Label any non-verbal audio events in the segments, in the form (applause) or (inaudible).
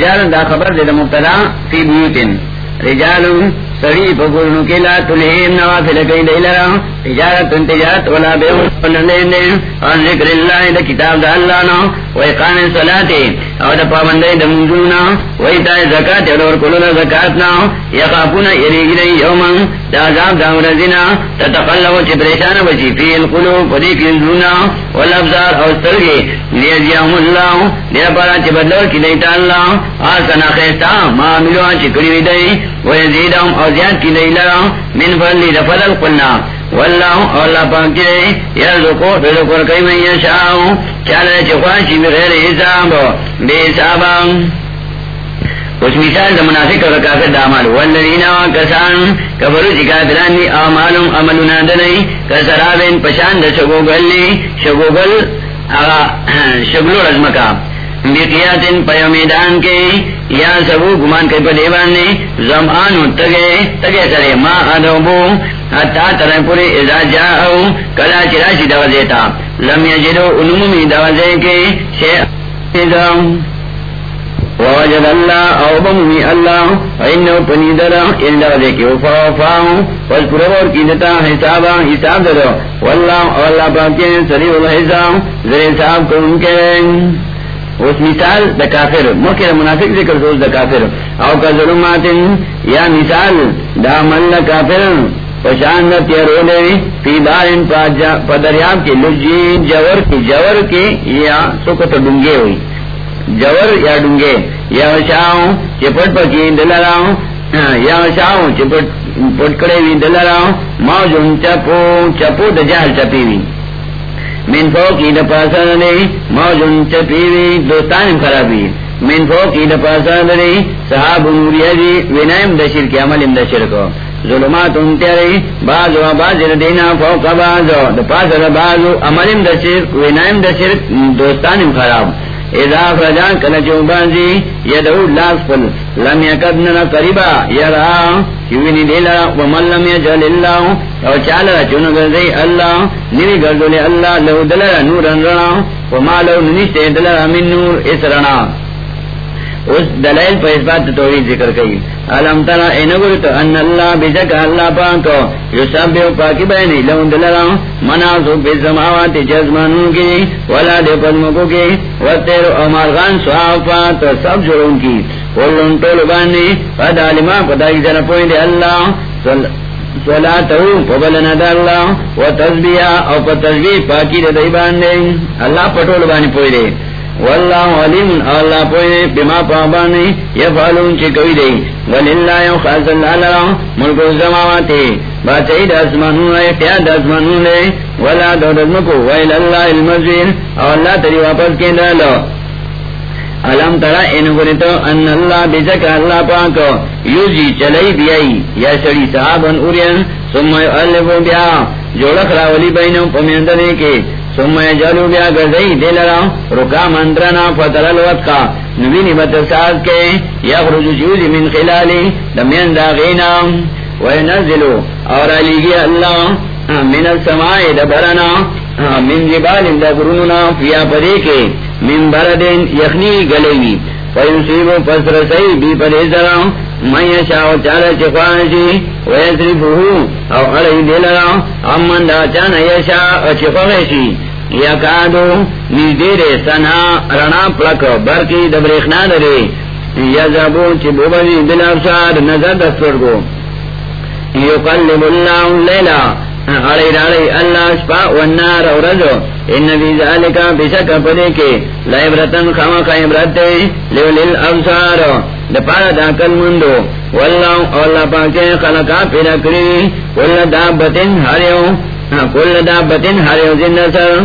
رجال دا خبر دے دا مبتلا فی بیوتن. رجال سری پکرنو کے لا تلہیم نوافل کئی دے لرا. تجارت تجارت ولا بیو لین دے اور ذکر اللہ دا کتاب دا اللہ نو و اقام صلاتی. اور دا پابندی دا منزونا و ایتائی زکاة اور کلو دا زکاة نا، یقافونا یریگی دی یومن دا عذاب دا مرزینا تتقلب چی پریشان بچی فی القلوب پدی کنزونا والابزار اور سرگی، لیزیام اللہ، دیر پارا چی بدلو کی دیتا اللہ آسنا خیستا، ما ملوان چی کریوی دی و یزیدام اور زیاد کی دی من فضلی دا فضل قلنا۔ واللہ اللہ پاک جے یرزقو رزقور من چالے چخواشی بغیر حساب، بے حسابا اس مثال دا منافق اور کافر والذین چی کافران دی آمالم عملنا دنئی کسرابین پشان دا شگوگل لی شگوگل شگلو رزمکا۔ پیو میدان کے یا سبو گمان کے پدے بانے زمان تگے تگے سرے ما ادوبو حتا تر پوری اذا جاءو کلا چراشی دوزیتا لم یجدو علمومی دوزے کے شیئ ووجد اللہ او بممی اللہ فإنو پنیدرا الا یعنی دیکی وفاوفاو وذکرور کی دتا حسابا، حساب درو۔ واللہ واللہ پاکی سریع الحساب ذر حساب کو ان کے۔ اس مثال دا کافر. موقع منافق ذکر دوز دا کافر. او کا ظلمات، یا مثال دا مل کافر. پشان دا تیرو دے فی بارن پا دریاب کی لجی جور کی جور کی یا سکت ڈنگے ہوئی جور یا ڈنگے یا شاؤں چپٹ پکی دلراؤں یا شاؤں چپٹ پٹکڑے بھی دلراؤں موجن چپو چپو دا جہل چپی بھی من فو کی دپاسا دے موجن چپیوی بھی دوستان خرابی. من فو کی دپاسا دے صحاب نوریا دی وینائم دا کی عمل دا شرکو ظلمات انتیاری بازو بازر دینا فوق بازو. دپاسا بازو عمل وینائم دا شرک دوستان خراب. اذا فرجان کل چوبانزی یدعو لاس پل لم یکدننا قریبا، یرا چوینی دیلا ومن لم یجل اللہ. او چالا چون گردی اللہ نوی گردولی اللہ لو دلر نورن رنا. وما لو ننشتے دلر من نور، اس رنا. اس دلائل پر اس بات توحید ذکر کئی۔ علم ترا اینگر تو ان اللہ بجک اللہ پاکو، جو سب بیو پاکی بینی لون دلرا مناسو بی سماوات جزمانون کی، ولا دے پدمکو کی وطیر او مارغان سوافات سب جرون کی۔ قولن طول بانی فد علما پتاکی سر پوئی اللہ صلاتو پبلنا دا اللہ او پا پاکی دے دیبان اللہ پٹول بانی پوئی دے واللہ علیم، اللہ پوئے بما پابانے یفعلون چی کوئی دے۔ وللہ یو خاص اللہ لرا ملک الزماواتے باتعید اسمانون احتیاد اسمانون لے ولا دو دزمکو ویل اللہ المزیر اللہ تری واپس کے دالو علم ترا ان گنتو ان اللہ بزک اللہ پاکو یوزی چلائی بیائی، یا سڑی صحابن اورین ثم یعلفو بیا۔ جوڑک راولی بینو پمیندنے کے۔ ثم جلو بیا گزئی دلرا رکا منترنا فتر الوقت کا۔ نبینی بتساز کے یخرج جوزی من خلالی، دمین داغینا۔ وینزلو، اور علیگی اللہ، من السماء دبرنا۔ من جبال دبرننا، فیا پدے کے۔ من بردن یخنی گلیوی فیصیبو پسر سی بی پدے ذرا میں یشاو چالا چخوانشی ویسرفوہو او علی امن دا چانا یشا چخوانشی یکادو نیدیر سنا رنا پلک برکی دبریخنا دره یزبو چی بوبنی دل افسار نظر دستور کو یقلب اللہ اللیلہ اڑی راڑی اللہ شپا والنار ورزو ان بی ذالکا بشک پدے کے لعبرتن خامق عبرت دے لیولیل ابصار دپارا دا کل مندو. واللہ اللہ پاکے خلقا پیدا کری. کل دابتن ہریو. ہاں، کل دابتن ہریو زندہ سر.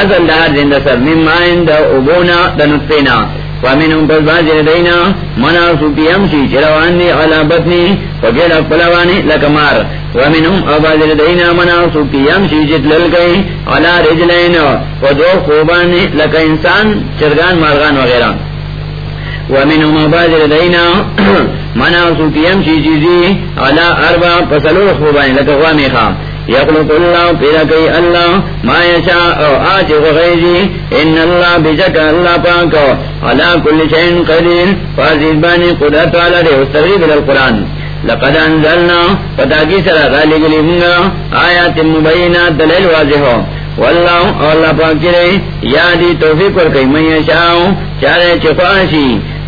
اصل دار زندہ سر. ممائن دا ابونا دا نطفینا ومنهم فالباجر دینا منا سوپی امشی چروانی علا بطنی وگیر اقبلوانی لکمار ومنهم اباجر دینا منا سوپی امشی جتلل گئی علا رجلین ودو خوبانی لک انسان چرگان مارغان وغیرہ ومنهم اباجر دینا (clears throat) منا سوپی امشی چیزی علا اربا پسلو خوبانی لکوامی خواه یخلق اللہ پیدا کئی اللہ ما یشا او آج غیزی ان اللہ بجک اللہ پاک علا کل شین قدیر فازید بانی قدرت والا دے استغریب القرآن لقد انزلنا پتا کی سرا غالی گلی منگا آیات مبینات دلیل واضح ہو واللہ اللہ پاک کرے یا دی توفیق ور کئی من یشاؤ چارے چفاشی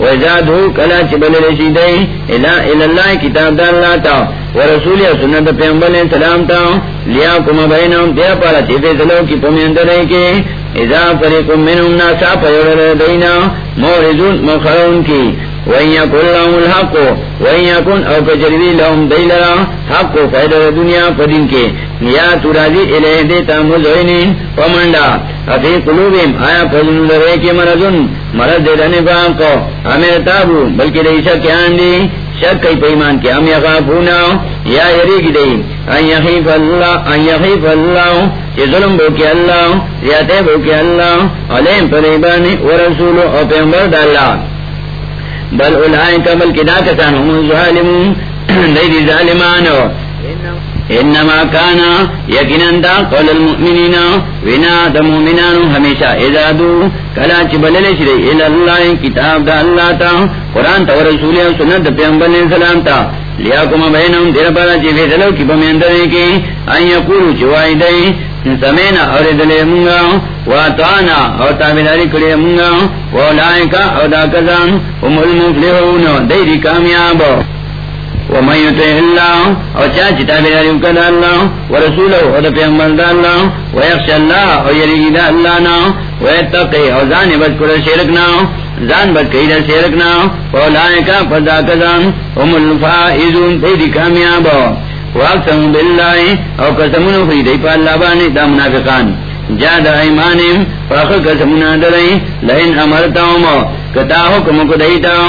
وزادو کلا چبل رشیدئی الہ الاللہ کتاب دا اللہ تا ورسول سنت پیغمبر علیہ السلام تا، لیا کم بینام دیا پارا چیفے سلو کی پمیندر ہے کہ اذا فریقم منہم ناسا پیوڑ دینا مورزون مخرون کی، وَإِن يَكُن لَّهُمُ الْحَقُّ، وَإِن يَكُن أَوْ كَجَرِبِ لَهُمْ دَيْلَرَا حق فائدہ دنیا پدین کے، یا تراجی الہ دیتا مزعینین ومنڈا، افی قلوبیم، آیا پدن لرے کے مرض دے دنے باق کو ہمیں تابو، بلکہ دیشا کیان دی، شک کئی پیمان کے ہم یخافونا یا یریگ دی ان یخیف اللہ، ان یخیف اللہ، یہ ظلم بو کے اللہ زیادہ بو کے اللہ، علیم پریبانی ورسولو او پیغمبر دا اللہ۔ بل اولائے کا بل کدا کسان ہم ظالمون (clears throat) دیدی ظالمانو۔ انما کانا یقیناً دا قول المؤمنین ونا دا مومنانو ہمیشہ ازادو کلا چی بلل شری الاللہ کتاب دا اللہ تا قرآن تا ورسولی و سنت دا پیغمبر علیہ السلام تا لیا لیاکم بینہم دیر پارا چی فیصلو کی پمیندرے کی ان یقولو چوائی دئی سمینا اور دلے منگا واتوانا اور تابداری کرے منگا وولائکا اور دا کزان ام المفلحون دیری کامیاب ومن يطع الله او چا چې تابعداري وکړه الله ورسوله او د پیغمبر د الله ويخشى الله او يريد الله نه ويتقي او ځان بچ کړه شرک نه ځان بچ کړه شرک نه اولئک فذا کذان هم الفائزون دې کامیاب واقسم بالله او قسمونه في دې په الله باندې د منافقان جاد ایمانیم، فاخر قسمنا دلائی لئن امرتاوم کتا حکم کو دیتاو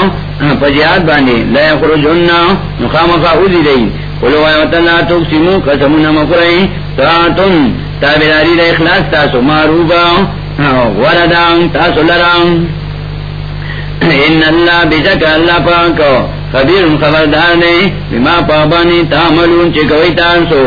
پجیاد باندی، لیے خرجننا، نخامخا اوزی دی قلو آیوت اللہ تقسیمو قسمنا مقرئی ساتن تابداری دا اخلاص تاسو معروفا وردان تاسو لران ان اللہ بشک اللہ پاکو خبیر خبردار دے بما پابانی تعملون چکوئی تانسو۔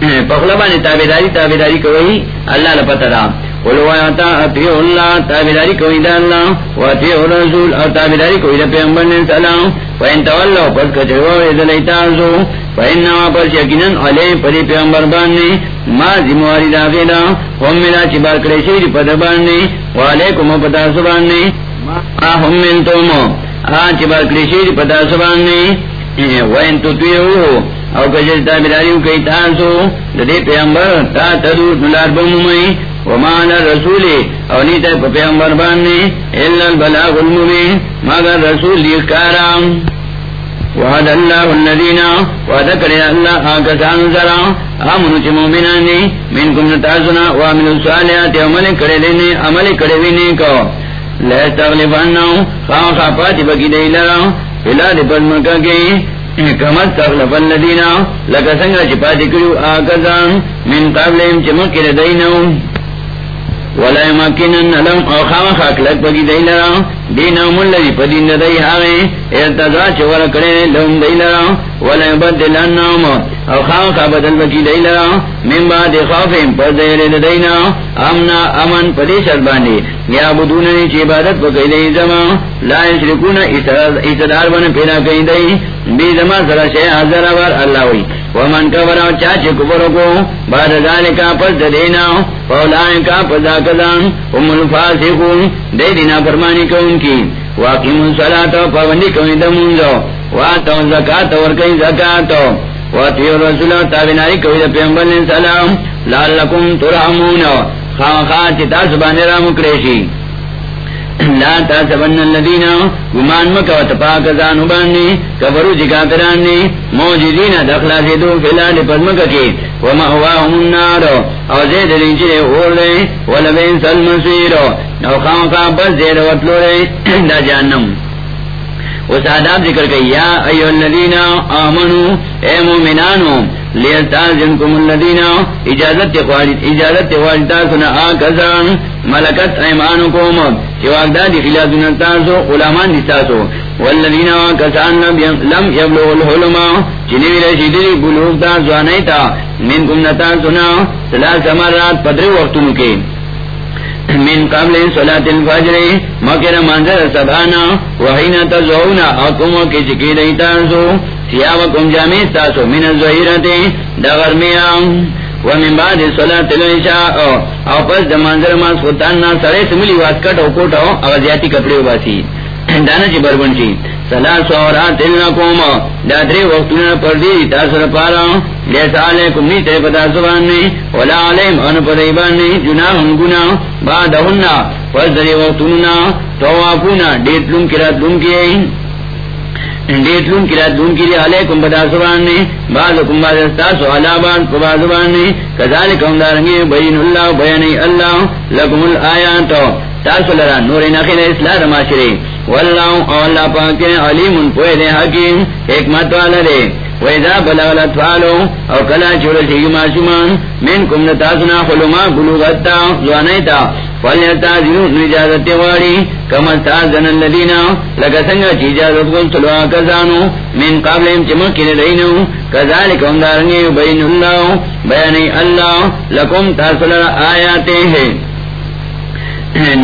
پخلا بانی تابداری تابداری کوئی اللہ لپتا دا قلو آیاتا اتیو اللہ تابداری کوئی دا اللہ و اتیو رسول اور تابداری کوئی دا پیغمبر نے سلام فین تولو پس کچھو ادلیتازو فین نوا پر شکنن علی پری پیغمبر باننے ما زمواری دا غیلا ہم ملا چی بار کرے شیر پدر باننے و علیکم پتا سباننے ما ہم ملتومو آن چی بار کرے شیر پتا سباننے وین تو تطویعو او کجر تابداریو کئی تاسو دے پیغمبر، تا تدو نلار بمومی ومان رسول او نیتا پا پیغمبر باننے اللہ البلاغ المبین، مگر رسول دیکھ کارام وعد اللہ الذین وذکر اللہ آکسان ذرا۔ آمنو چی مومنانی منکم نتاسنا وامن الصالحات، عمل کرے دینے، عمل کرے دینے کو۔ لیستغلباننو خواہ خواہ پاتی بکی دی لرا فلا دی کی کمت تغلب الذین لکا سنگا چی پاتی کرو آکسان من دینو ولا يمكنن لهم او خام دی لرا. پدین دی ارتضا چورا کرے لهم دی لرا. ولا يبدلن او خام دی لرا. من بعد خوفهم پر دیر دینا امنا امن پدی شربانی یا بدوننی چی عبادت پکی دی زمان لا بن پیدا کئی دی. بی زمان سر حضر اللہ ہوئی ومن کبر او چاچ کبر کو، بعد ذالکا پس دینا فولائکا پس کدان ام الفاسقون، دے دینا فرمانی کون کی۔ واقیم الصلاة پابندی کوئی دمونزو واتو زکاة ورکی زکاة۔ واتیو رسول تابناری کوئی دا پیغمبر علیہ السلام۔ لعلکم ترحمون۔ خواہ خواہ چی تاس باندی را مکریشی لا تاسبن الذين گمان مکا تپاک زانو باننی کفرو چی کافراننی موجودین دخلا سیدو فلال پدمکا کی ومأواهم النار، او زید لنچر اور دے ولبین سلمسیر او خامقا بس زیر وطلو دے، دا جانم اس آداب ذکر کئی، یا ایو الذین آمنو، اے مومنانو لیستازنکم الذین، اجازت اجازت والتا سنا آکسان ملکت ایمانو کوم چواقدا دی خلادون تاسو علمان دی والذین آکسان لم یبلغ چنوی رشیدی بلوغ تا. نتاسونا سلاس مرات پدر وقتنو کے. من قبل صلاة الفجر. مکر منظر سبانا وحین تزعونا. اکم کی چکی دیتاسو سیاوکم جامع تاسو من الزہیرت. دغرمیان ومن بعد صلاة العشاء. او پس د منظر ما سوتانا سڑے سملی واسکٹ او کوٹا او زیادی کپڑے وباسی دانا چی بربن چی. سلا سورات لکوم دادری وقتنا پر دی تاثر پارا. لیسا علیکم نی تے پتا سباننی ولا علیم ان پر پدیبانی جناہن گنا. بعدہننا پس دری وقتنا توافونا. دیت لن کرات لن کی دیت لن کرات لن کی علیکم پتا سباننی بعدکم بعد استاسو علا بعد پبا سباننی کذالکم دارنگی بین اللہ بینی اللہ لکم الآیاتو تاسو لرا نور نخیل اصلاح معاشرے واللہ اللہ پاکے علیم پوئے دے حکیم، حکمت والا دے۔ ویدا بلغ الاطفالو او کلا چوڑا سیگی معصومان من کم نتاسنا خلوما بلوغتا، زوانیتا. فلیتا زنو نجازت واری کم استازن اللذین لگا سنگا چی اجازت کن کزانو. من قابلیم چمکی لدینو کذالک امدارنگی بین اللہ، بیانی اللہ، لکم تاسلر آیاتے ہیں.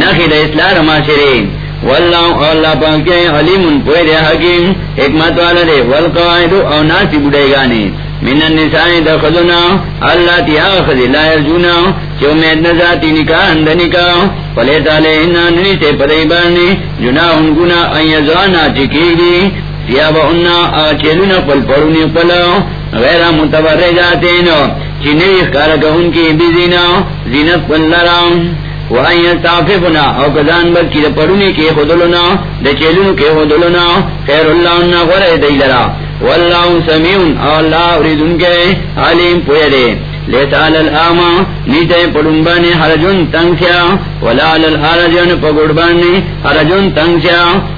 نخی دا اسلام معاشرین واللہ اللہ پاک علیم پوید حکیم حکمت والا دے، والقواعد او ناسی بڑے گانے۔ من النساء دخلنا اللہ تی آخذ لا یرجونا، چو مید نزاتی نکاح اند نکاح۔ فلیتا لینا ننیسے پدیبانی جناہن گنا ان یزوانا چکی دی سیابا اننا آچیلونا پل پرونی پلا، غیر متبرجاتین چنوی خارکہ ان کی بیزینا، زینت پل لرام۔ او کزان بل کی پڑھنے کے خدلنا دا چیلوں کے خدلنا خیر اللہ غرے دیلرا۔ واللہ سمیون او اللہ ریدن کے علیم پوئے دے لیتا نیتے پڑنبانی حرجن تنگسیا ولا للحرجن حرجن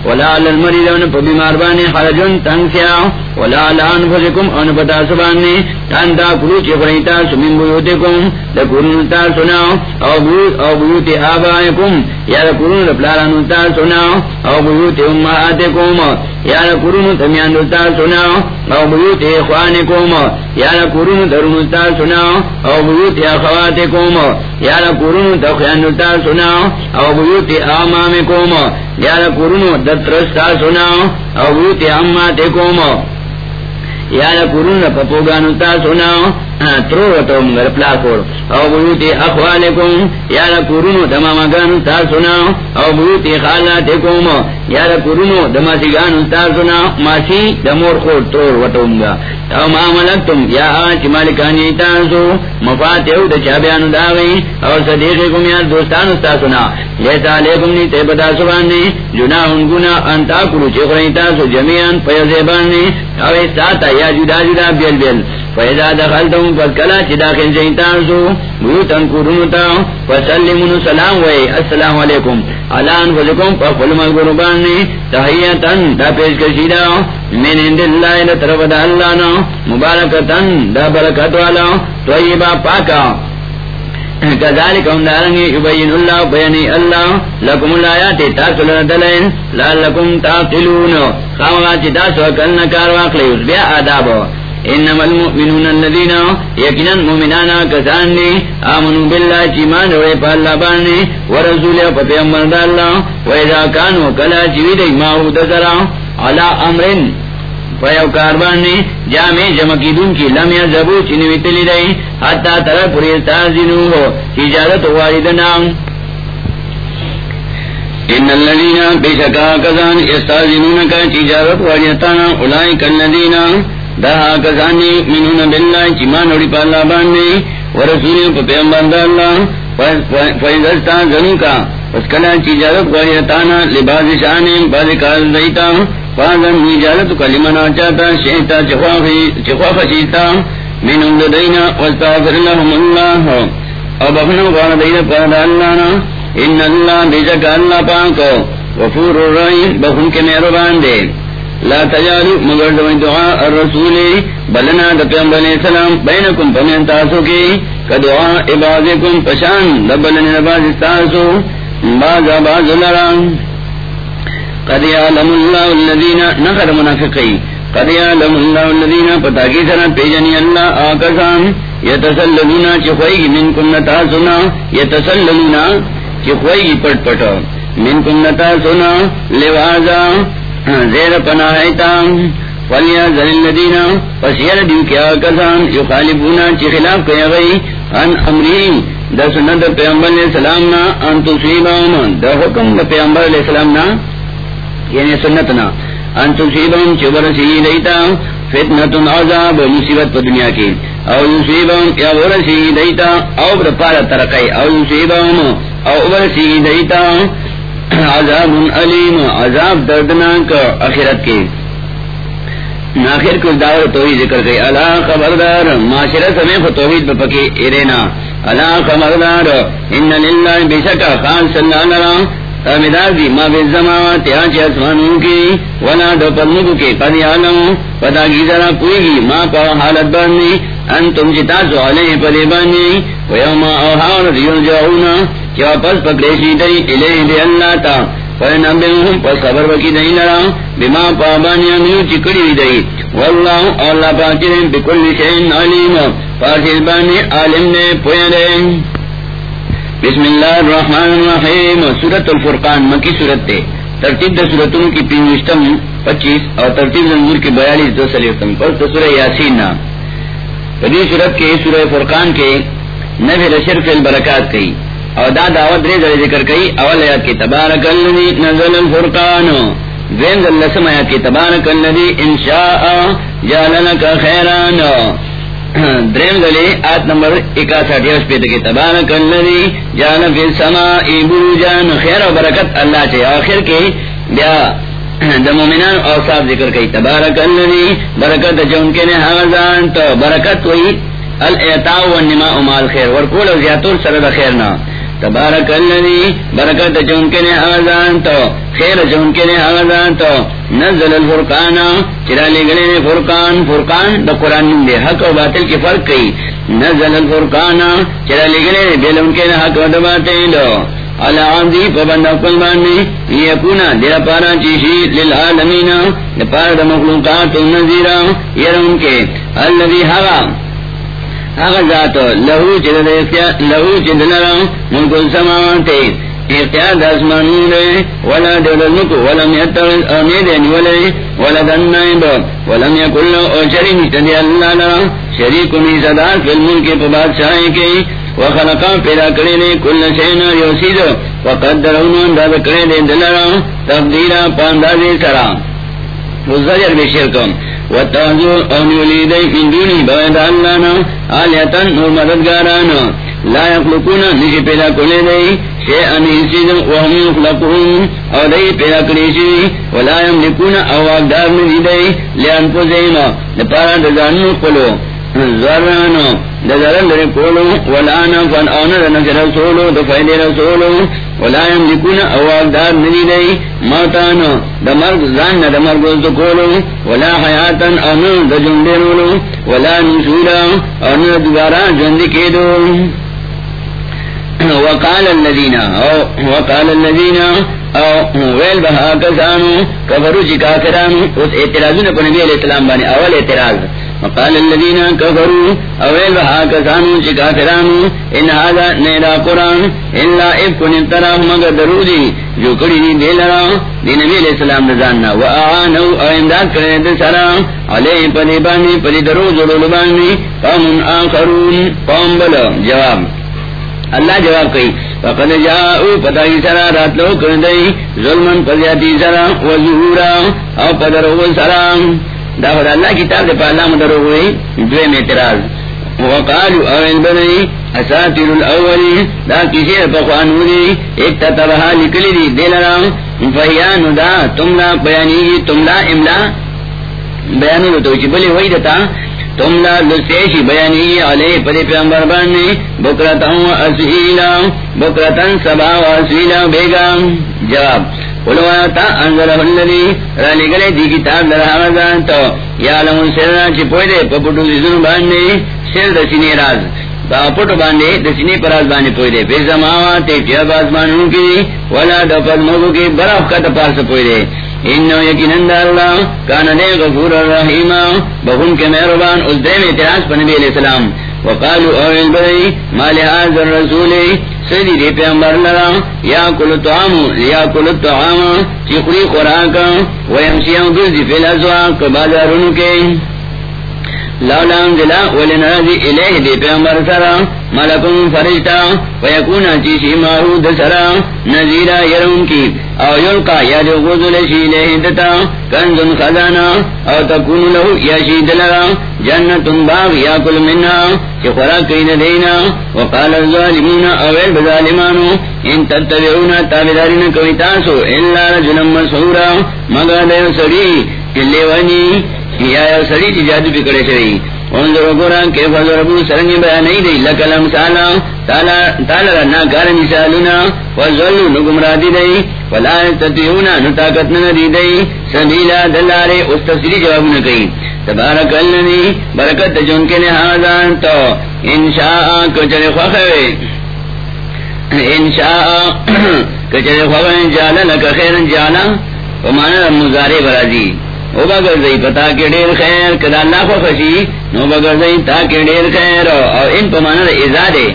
ولا للمریضن پبیماربانی حرجن تنگسیا ولا لانفسکم ان پتا سبانی، تانتا کلو چکریتا سمین بیوتکم دا سنا او بیوت او بیوت آبائکم، یا دا لپلارانتا سنا او بیوت امہاتکم یا دا کرن تمیانتا سنا او بیوت اخوانکم یا دا کرن درنتا سنا او بیوت اخواتکم یا دا کرن تخیانتا سنا او بیوت آمامکم یا دا کرن دترستا سنا او بیوت اماتکم یا کرون پپوگانو تا سنا ترو وطو مگر پلاکور او بیوتی اخوالکم یا کرونو دمامگانو تا سنا او بیوتی خالاتکم یا کرونو دماسیگانو تا سنا ماسی دمور خور ترور وطو او ما ملکتم، یا آج مالکانی تاسو، مفاتیو دا چابیانو داغی، او صدیقکم یا دوستانو تا سنا لیتا علیکم نی تیبتا سبانی جناہن گنا انتا کرو چکرین تاسو جمیعن پیزیبانی او استاتا یا جدا جدا بیل بیل. فیضا دخلتم فکلا چی داخل زیتانسو بیوتن کرونتا فسلمون سلام وی السلام علیکم علان فزکم فقل ملگربانی تحییتن دا پیش کشیدا من اند اللہ لطرف دا اللہ نا مبارکتن دا برکت والا طیبا پاکا۔ کذالک ہم دارنگی یبین اللہ بیانی اللہ لکم الآیات تاکل دلین لالکم تاقلون خامغا چی تاسو اکلنا کار واقلی بیا آدابو انما المؤمنون الذين يقينا مؤمنانا كسان دي امنوا بالله ایمان اور پا اللہ باندې ورسول او پیغمبر د الله و اذا كانوا كلا جوید ما هو ذرا على امرن فیو کاربانی جامع جمع کی دن کی لمیا زبو چنوی تلی رئی حتی تر پوری تازینو ہو اجازت واردنا ان اللذین بے الذين بشكا كذان يستاذنونك تجارت واردتنا اولئك الذين دا کسانی منون باللہ چیمان اوڑی پا اللہ باندے ورسولی پا پیغمبر دا اللہ فیضستا زنو کا اس کلا چی اجازت غیرتانا لباس شانے باز کار دیتا فازن اجازت کلمنا چاہتا شیطا چخوا خشیتا من ام دینا واستغفر لهم اللہ او بخنو قوانا دینا پادا اللہ ان اللہ بیشک اللہ پاکو وفور الرحیم بخن کے میربان دے لا تجالو مگر دو دعا الرسول، بلنا دا پیغمبر علیہ السلام بینکم پمین تاسو کی کدعا عبادکم پشان دبلن نباز استاسو باز باز لران قد یعلم اللہ الذین، نخر منافقی، قد یعلم اللہ الذین پتاکی سر پیجنی اللہ آکسان یتسللونا چخوئی من کنتا سنا یتسللونا چخوئی پٹ پٹا من کنتا سنا لوازا ہاں، زیر پناہیتا فلیا ذل الذین فسیر دیو کیا کسان یو خالبونا چی خلاف کیا گئی ان امری دا سنت پیغمبر علیہ السلام نا ان تصیبهم دا حکم دا پیغمبر علیہ السلام نا یعنی سنتنا ان تصیبهم چی برسی دیتا، فتنة عذاب، مصیبت پا دنیا کی۔ او یصیبهم یا برسی دیتا، او برپار ترقی، او یصیبهم او برسی دیتا عذاب علیم، عذاب دردناک اخرت کے۔ ناخر کچھ دعوت توحید ذکر گئی اللہ خبردار معاشرہ سمے توحید پہ پکے ارینا اللہ خبردار، ان للہ بشکا خان صلی اللہ علیہ تابدار دی ما بی الزماوات آچے اسمانوں کی ولا دو پدنکو کے قد عالم پتا کی ذرا کوئی گی ما پا حالت باننی انتم جتاسو علیہ پلے پدے باننی ویوم اوہاور یرجعونا کہ واپس پکڑے دئی الہ دے اللہ تا فینبئہم پس خبر وکی دئی لرا، بما پابانی امیو چکڑی دئی۔ واللہ، اللہ پاکرین بکل شئین علیم پاسل بانی عالم نے پویا دے۔ بسم اللہ الرحمن الرحیم سورت الفرقان، مکی سورت دے۔ ترتیب دا سورتوں کی پینوشتم پچیس اور ترتیب نمبر کی بیالیس دو سلیتم پر سورہ یاسین نام پدی سورت کے، سورہ فرقان کے نبی رشر فی البرکات کئی اور دا دعوت رے ذرے ذکر کئی، اول آیات کی تبارک اللذی نزل الفرقان. وین ذل لسم آیات کی تبارک اللذی انشاء جالنک خیران. درین ذلی آیت نمبر اکاسٹھ یوش پیتا کی تبارک اللذی جان فی السماء بروجان. خیر و برکت اللہ چے آخر کی. بیا دا مومنان اوصاف ذکر کئی، تبارک اللذی برکت چون کے نے حغزان تو برکت ہوئی. الاعطاء والنماء مال خیر، ورکول و زیادتول سرد خیرنا تبارک اللذی برکت چونکے نے آزان تو، خیر چونکے نے آزان تو۔ نزل الفرقان، چرا لے گلے نے فرقان۔ فرقان دا قرآن دے حق و باطل کی فرق کئی۔ نزل الفرقان، چرا لے گلے نے بیل ان کے نے حق و باطل دو۔ العادی پبند اقل باننی یکونا دیا پارا چیشی للعالمین۔ پار دا مخلوقات نزیرا یرون کے۔ اللذی حقا ذات لہو لہو چند ملک السماوات اختیار ولا ولم امیدین ولی ولدن نائب ولم یکل او شری نشتدی اللہ لرا شریکونی صدار فی الملک پا بادشاہی وخلقا پیدا کرے دے، کل شینا یوسید وقدرونو انداز کرے دے دلرا تقدیرا پاندازی سرا۔ وزجر بشرکم وتعزو ان يوليدي من دوني بعد اللہنا آلیتا نور مددگارانا لا نشي پیدا کلے دی شیئن حسید وهم يخلقون او دی پیدا کلیشی ولا يملكونا او اقدار نزی دی لپارا دزانو قلو ذرانو دزرن در کولو. ولا نفن او ندنک رسولو دفعید رسولو ولا يملكون او اقدار ندی دی موتانو دمرگ زان دا دمرگ زکولو ولا حیاتا او ند جندینولو ولا نشولا او ند دوارا جند کیدو. وقال الذين او وقال الذين او ویل بها کسانو. کفرو چی کافرانو. اس اعتراضو نے نبی علیہ السلام بانی اول اعتراض. وقال الذين كفروا اويل بها كسانو چی کافرانو ان هذا نیرا قرآن، الا افکن ابترا مگر درودی، جو کڑی دی دیلرا دی نبی علیہ السلام نزاننا و آنو او امداد کرنے دی سلام علیہ پدی بانی، پدی درود ولو بانی، قوم آخرون، قوم بلا، جواب۔ اللہ جواب کئی فقد جاؤ پتا کی سرا، رات لو کر دئی ظلمن پزیاتی سرا، و ظہورا، او پدرو سلام دا خدا اللہ کتاب دے پا اللہ مدرو ہوئی دوے میں اعتراض. وقالو اوین بنئی اساتیر الاولی دا کسی پخوانولی ایک تتبہا لکلی دی، دل رام فہیانو دا تم تملا بیانی تملا املا بیانو تو چی بلی ہوئی دتا تملا لسیشی بیانی علی پدی پیامبر بانی بکرتا و اسیلا بکرتا سبا و اسیلا بیگا جواب قلوایا تا انزل گلے دی کتاب تو یا لمن سرنا چی دے پپٹو سر راز. پٹو پراز دے زماوا تے کیا باز کی ولا دفل مگو کی برف کا تپاس پوئی دے انو یقین اللہ کان دے غفور الرحیم بہن کے مہربان اس دے میں اعتراض پر نبی علیہ السلام. اویل بری مال حاضر سیدی دی پیغمبر لرا یا کل طعام، یا کل طعام چکری خوراکا ویمسیان گزی فی الازواق بازارونو کے۔ لولام دلا ولنرازی الیہ دی پیغمبر سرا، ملکم فرشتا ویکونا چیشی مارود سرا نزیرا یرون کی، او یلقا یا جو غزل شیلیہ دتا، کنزن خزانا او تکون لہو یا شید شی دلرا جنتن باغ یا کل مننا چی خوراک کئی دینا، وقال الظالمون، اویل بظالمانو، ان تتبعونا تابدارین کوئی تاسو اللہ رجلم مسورا مگا دے سڑی تلے ونی یا سڑی چی جادو پکڑے شوی۔ انظر گورا کے فضل ربو سرنگی بیان نہیں دی لکلم سالا، تالا رنا کار مثالنا وزلو نگمرا دی دی، ولا تتیونا نتاکت ندی دی سبیلا دلارے، اس تفسیری جواب نکی تبارک اللنی برکت جن کے لحاظان تو انشاء کچر خوخوے انشاء کچر خوخوے جالا لکا خیرن جالا ومانا مزارے برازی جی۔ او بگر زئی پتا کے ڈیر خیر، کدا اللہ کو خوشی، نو بگر زئی تا کے ڈیر خیر۔ او ان پمانا دا ازا دے۔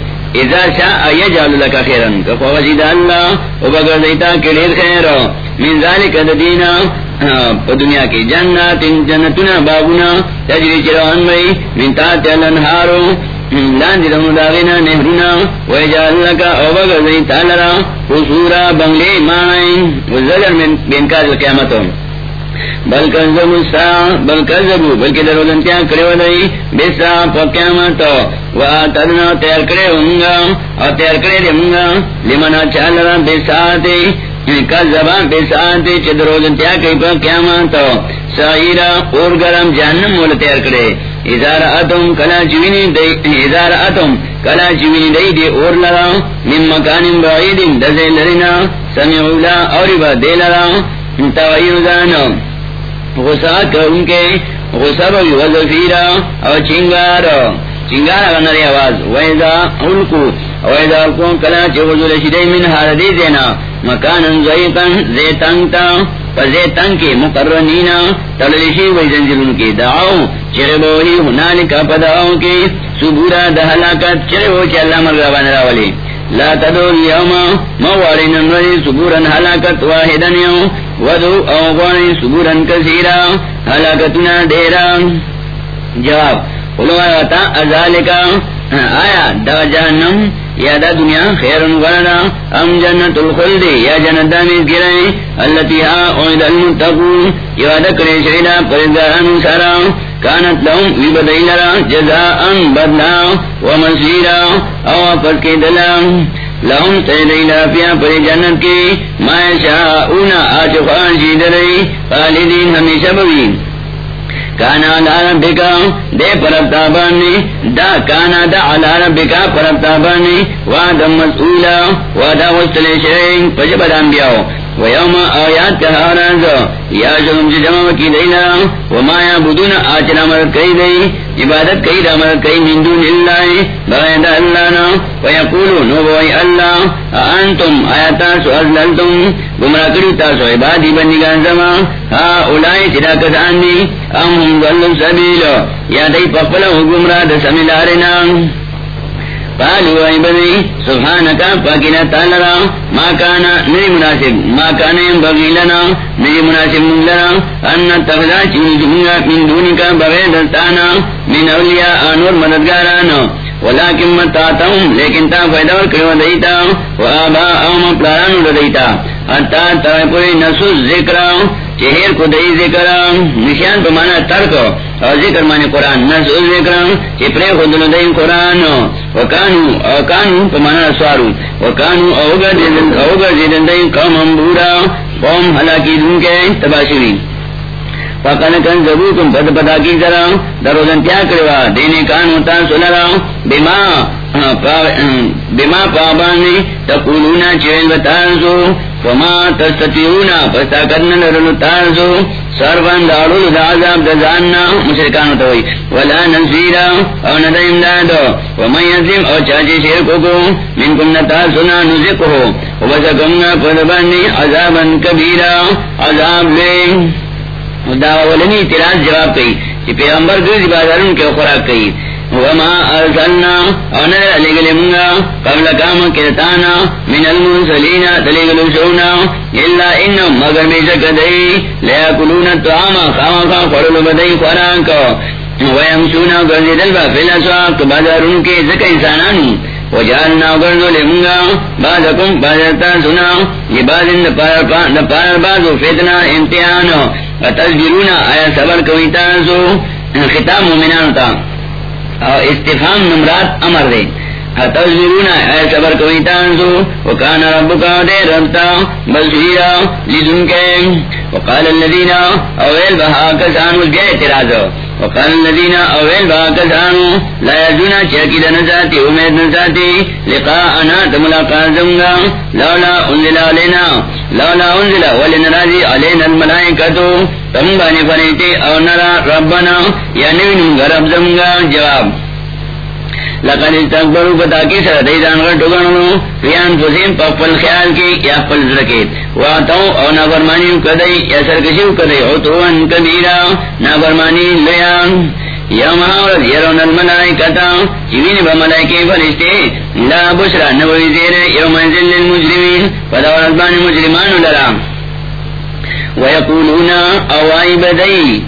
ازا شاء یجعل لکا خیرن کفو وزید اللہ او بگر زئی تا کے ڈیر خیر۔ من ذالک دینا دنیا کی جنات جنتنا بابنا تجری چروان بئی من تات الانہارو لاندی دمو داغینا نہرنا لکا تالرا بنگلے مانائیں وزجر من بینکار القیامتوں بل کنزبو سا بل بلکہ درو دنتیا کرے ودائی بیسا پاکیامت و آتدنا تیار کرے ہونگا، اور تیار کرے دے ہونگا لمنا آچھا چالرا یعنی بیساتے کذبان بیساتے چھ درو دنتیا کئی پاکیامت سائرہ اور گرم جہنم مولا تیار کرے۔ ازار اتم کلا چوینی دی ازار اتم کلا چوینی دی دی اور لرا من مکان بعید دزے لرنا سمیعولا اور با دے لرا غصہ ان کے غصہ وزفیرا اور چنگار چنگار نری آواز۔ ویزا الکو ویزا کو کلا چوزل شدی من حردی دینا۔ مکان زیتن زیتن تا فزیتن کی مقرنینا تلشی ویزنجلن کی دعاو چربوہی ہنالکا پدعاو کی، سبورا دہلاکت چربو چی اللہ مرگابان راولی۔ لا تدو اليوم موارن نوری سبورا حلاکت واحدن یو ودو اوغوانی سبورا کثیرا حلاکتنا دیرا۔ جواب قلو آیاتا ازالکا، آیا دا جہنم یا دا دنیا خیرن ورنا ام جنت الخلد، یا جنت دامیز گرائیں اللتی ها اوید المتقون، یا دا کرے شہدہ پرزگاران سارا، کانت لهم ویبدئی لرا جزاء بدلا ومسیرا او پس کے دلا. لهم سیدئی لافیا پر جنت کی ما شاؤنا آج خوان شیدرئی خالدین ہمیشہ بوین کانا لارا بکا دے پرتا بانی دا کانا دا علارا بکا پرتا بانی وعدا مسئولا وعدا وستلے شرین پجب الانبیاء ویوم آیات کا حاراز یا جلم جمع کی دینا وما یعبدون آچنا مدد کئی دی عبادت کئی دا مدد کئی من دون اللہ بغیر اللہ نا ویقولو نوبوئی اللہ انتم آیاتاسو ازللتم گمراہ کری تاسو عبادی بندگان زمان ہا اولائی چرا کسان دی ام ہم ظلو سبیلو یا دی پپلو گمراہ دا سمیلارنا قالوا اي بني سبحانك فاكنا تعالى. ما كان نري مناسب، ما كان ينبغي لنا نري مناسب من لنا. ان نتخذ من دونك بغير دستانا من اولياء نور مددگاران. ولكن متاتهم لیکن تا فائدہ ور کرو دیتا و اوم پلارانو دیتا حتی تا پوری نسو ذکر، چہر کو دئی ذکر، نشان پمانا ترک. اور ذکر مانے قرآن نس ذکر، چپرے خود دئی قرآن. وکانو اوکانو پمانا سوارو وکانو قوم قوم حلاکی دن کے کن زبو تم بد پتا کی طرح دروزن کیا کروا؟ دینے کان ہوتا سنرا بیما بیما پابانی تقولونا چیل بتانسو وما تستطيعونا پستا کرن لرنو تانسو سربان دارو دا عذاب دا زاننا مشرکانو توئی ولا نصیرا او ندا امدادو ومن یزیم او چاچی شرکو کو منکم نتاسونا نزقو وبسکمنا پدبانی عذابا کبیرا عذاب لیم دا ولنی اعتراض جواب کئی. کہ پیغمبر دوزی بازارون کے خوراک کئی. وما ارسلنا انا لگل قبل کام کرتانا من المنسلین دلگل شونا الا مگر بیشک دئی لیا کلون خام بدئی ویمشونا گرزی دلبا فی الاسواق بازارون کے انسانانی وجعلنا لمنگا سنا یہ بعض بازو فتنا امتحانو آیا صبر کوئی تاسو خطاب مومنان تا استفام نمرات امر دے۔ صبر کوئی تاسو وکانا ربکا دے ربتا بصیرا لزن کے۔ وقال اللذین اویل بہا کسان اس وقال الذين اويل باكسانو لا يجونا چاكد نزاتي امید نزاتي لقاءنا تملاقات زمگا لولا انزل علينا لولا انزل ولنرازي علينا تم تمبانی فریتی او نرا ربنا یعنی نمگا رب زمگا جواب لکن لقد استكبروا فتاكي سر دیدان غر ٹگنو فیان فسیم پپل خیال کی یا پل زرکی واتو او نافرمانی کدئی یا سرکشیو کدئی عطوان کبیرا نافرمانی لیان یا محاورت یرون الملائکتا چوین با ملائکی فرشتے لا بشرا نبوی زیر یوم انزل للمجرمین فدورت بان مجرمان لرا ویقولون اوائی بدئی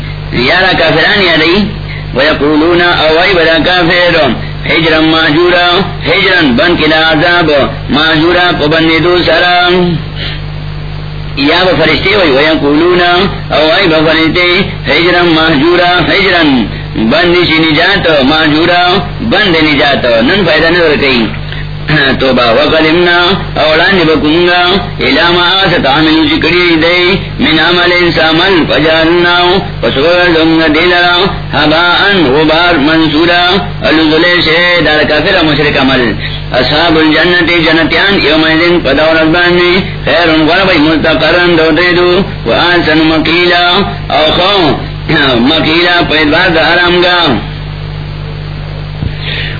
یارا کافران یادئی ویقولون اوائی بدا کافرون ہجرم ماجورا ہجرن بن کے عذاب ماجورا پبن دو سرام یا فرشتے ہوئی وہ کولونا او آئی بفرشتے، ہجرم ماجورا ہجرن بند سی نجات ماجورا بند نجات، نن فائدہ نظر کئی (clears throat) تو با وقلمنا اولان بکنگا الاما آسط عملو چکڑی دے من عمل انسامل فجالناو فسور دنگا دیلرا حباءن غبار منصورا اللذلے سے دار کافر مشرک عمل. اصحاب الجنت جنتیان یوم ایدن پدور ازبانی خیر غربی مستقرن دو دیدو وآسن مقیلا او خو مقیلا پیدبار دا حرام گا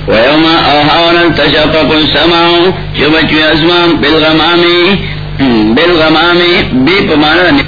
ويوم أوحانا تشقق السماء شبت أسمان بالغمام بالغمام بي پمانا